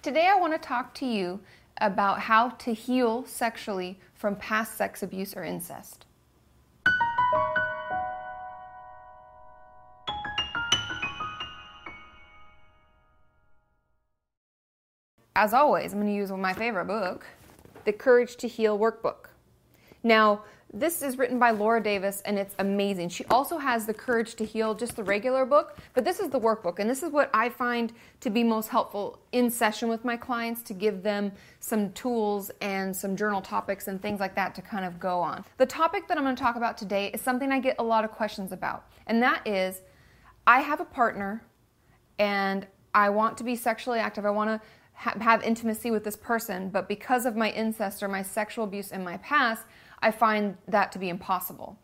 Today, I want to talk to you about how to heal sexually from past sex abuse or incest. As always, I'm going to use my favorite book, The Courage to Heal Workbook. Now, this is written by Laura Davis and it's amazing. She also has The Courage to Heal, just the regular book, but this is the workbook. And this is what I find to be most helpful in session with my clients to give them some tools and some journal topics and things like that to kind of go on. The topic that I'm going to talk about today is something I get a lot of questions about, and that is I have a partner and I want to be sexually active. I want to ha- have intimacy with this person, but because of my incest or my sexual abuse in my past, I find that to be impossible.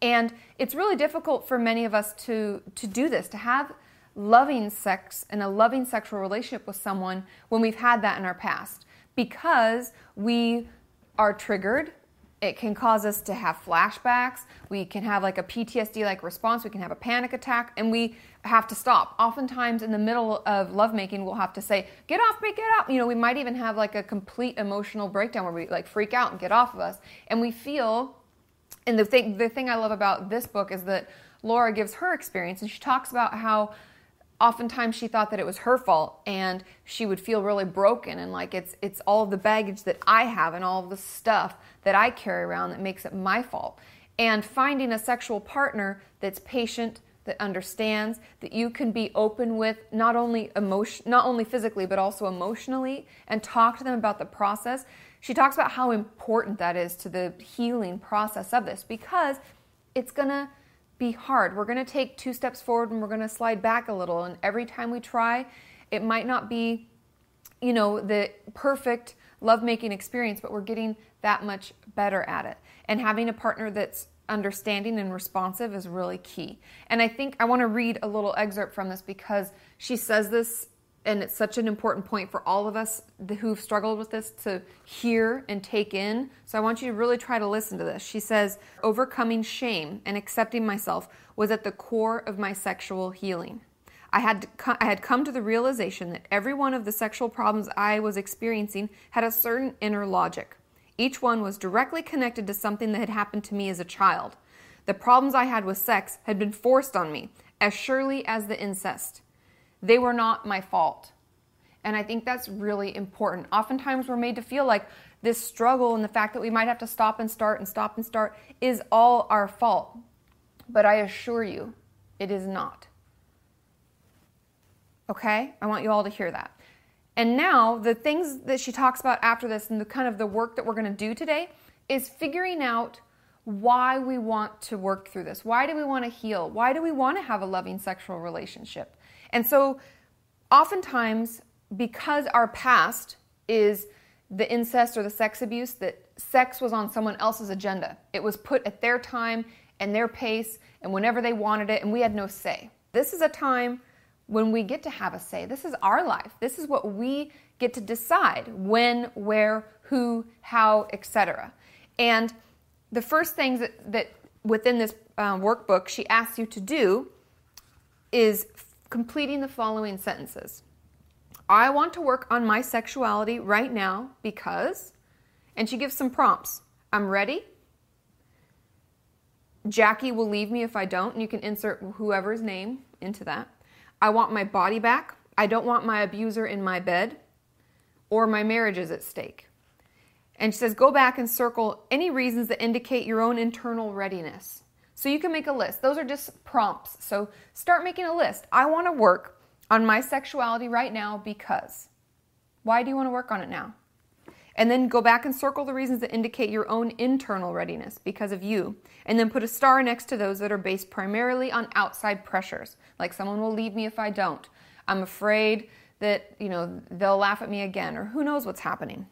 And it's really difficult for many of us to, to do this, to have loving sex and a loving sexual relationship with someone when we've had that in our past because we are triggered it can cause us to have flashbacks. We can have like a PTSD like response. We can have a panic attack and we have to stop. Oftentimes in the middle of lovemaking, we'll have to say, get off me, get up. You know, we might even have like a complete emotional breakdown where we like freak out and get off of us. And we feel, and the thing, the thing I love about this book is that Laura gives her experience and she talks about how oftentimes she thought that it was her fault and she would feel really broken and like it's it's all the baggage that I have and all the stuff that I carry around that makes it my fault. And finding a sexual partner that's patient, that understands, that you can be open with not only emotion not only physically but also emotionally and talk to them about the process. She talks about how important that is to the healing process of this because it's going to be hard. We're going to take two steps forward and we're going to slide back a little. And every time we try, it might not be, you know, the perfect lovemaking experience, but we're getting that much better at it. And having a partner that's understanding and responsive is really key. And I think I want to read a little excerpt from this because she says this and it's such an important point for all of us who've struggled with this to hear and take in. So I want you to really try to listen to this. She says, Overcoming shame and accepting myself was at the core of my sexual healing. I had, I had come to the realization that every one of the sexual problems I was experiencing had a certain inner logic. Each one was directly connected to something that had happened to me as a child. The problems I had with sex had been forced on me, as surely as the incest. They were not my fault. And I think that's really important. Oftentimes we're made to feel like this struggle and the fact that we might have to stop and start and stop and start is all our fault. But I assure you, it is not. Okay? I want you all to hear that. And now, the things that she talks about after this and the kind of the work that we're going to do today is figuring out why we want to work through this. Why do we want to heal? Why do we want to have a loving sexual relationship? And so, oftentimes, because our past is the incest or the sex abuse, that sex was on someone else's agenda. It was put at their time and their pace and whenever they wanted it, and we had no say. This is a time when we get to have a say. This is our life. This is what we get to decide when, where, who, how, etc. And the first things that, that within this uh, workbook she asks you to do is completing the following sentences. I want to work on my sexuality right now because, and she gives some prompts. I'm ready. Jackie will leave me if I don't, and you can insert whoever's name into that. I want my body back. I don't want my abuser in my bed, or my marriage is at stake. And she says, go back and circle any reasons that indicate your own internal readiness. So you can make a list. Those are just prompts. So start making a list. I want to work on my sexuality right now because. Why do you want to work on it now? And then go back and circle the reasons that indicate your own internal readiness because of you. And then put a star next to those that are based primarily on outside pressures, like someone will leave me if I don't. I'm afraid that, you know, they'll laugh at me again or who knows what's happening.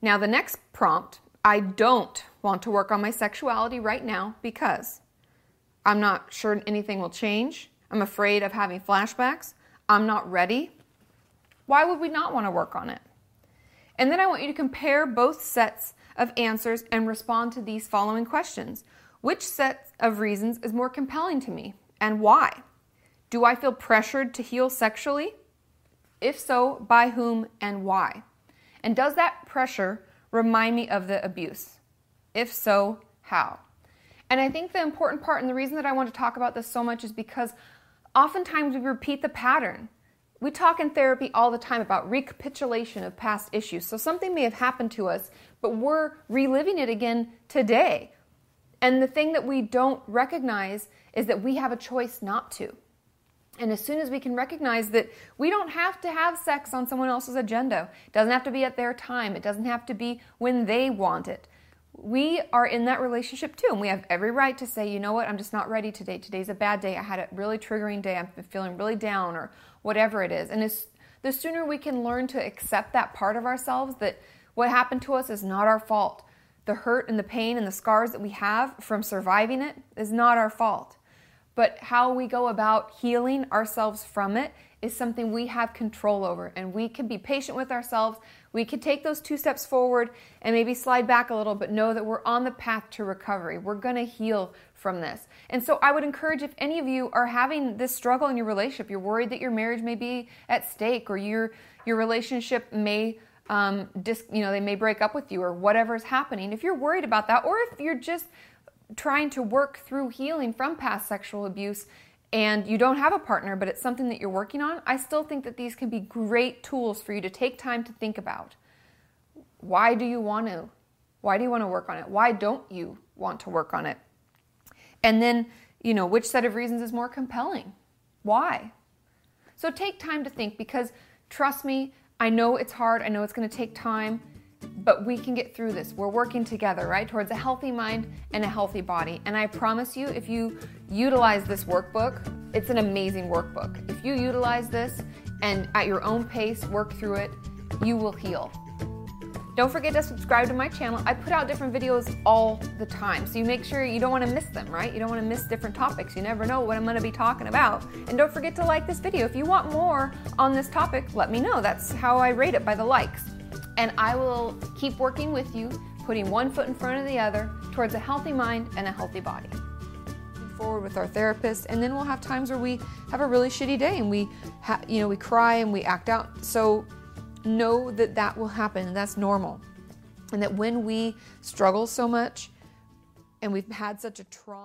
Now the next prompt I don't want to work on my sexuality right now because I'm not sure anything will change. I'm afraid of having flashbacks. I'm not ready. Why would we not want to work on it? And then I want you to compare both sets of answers and respond to these following questions. Which set of reasons is more compelling to me and why? Do I feel pressured to heal sexually? If so, by whom and why? And does that pressure remind me of the abuse? If so, how? And I think the important part and the reason that I want to talk about this so much is because oftentimes we repeat the pattern. We talk in therapy all the time about recapitulation of past issues. So something may have happened to us, but we're reliving it again today. And the thing that we don't recognize is that we have a choice not to. And as soon as we can recognize that we don't have to have sex on someone else's agenda, it doesn't have to be at their time, it doesn't have to be when they want it. We are in that relationship too, and we have every right to say, you know what, I'm just not ready today. Today's a bad day. I had a really triggering day. I'm feeling really down, or whatever it is. And the sooner we can learn to accept that part of ourselves, that what happened to us is not our fault. The hurt and the pain and the scars that we have from surviving it is not our fault. But how we go about healing ourselves from it is something we have control over. And we can be patient with ourselves. We can take those two steps forward and maybe slide back a little, but know that we're on the path to recovery. We're going to heal from this. And so I would encourage if any of you are having this struggle in your relationship, you're worried that your marriage may be at stake or your, your relationship may um, dis, you know, they may break up with you or whatever is happening. If you're worried about that, or if you're just trying to work through healing from past sexual abuse and you don't have a partner, but it's something that you're working on, I still think that these can be great tools for you to take time to think about. Why do you want to? Why do you want to work on it? Why don't you want to work on it? And then, you know, which set of reasons is more compelling? Why? So take time to think because trust me, I know it's hard, I know it's going to take time but we can get through this. We're working together, right, towards a healthy mind and a healthy body. And I promise you, if you utilize this workbook, it's an amazing workbook. If you utilize this and at your own pace work through it, you will heal. Don't forget to subscribe to my channel. I put out different videos all the time, so you make sure you don't want to miss them, right? You don't want to miss different topics. You never know what I'm going to be talking about. And don't forget to like this video. If you want more on this topic, let me know. That's how I rate it by the likes and I will keep working with you, putting one foot in front of the other towards a healthy mind and a healthy body. Forward with our therapist, and then we'll have times where we have a really shitty day and we, ha- you know, we cry and we act out. So know that that will happen, and that's normal, and that when we struggle so much and we've had such a trauma.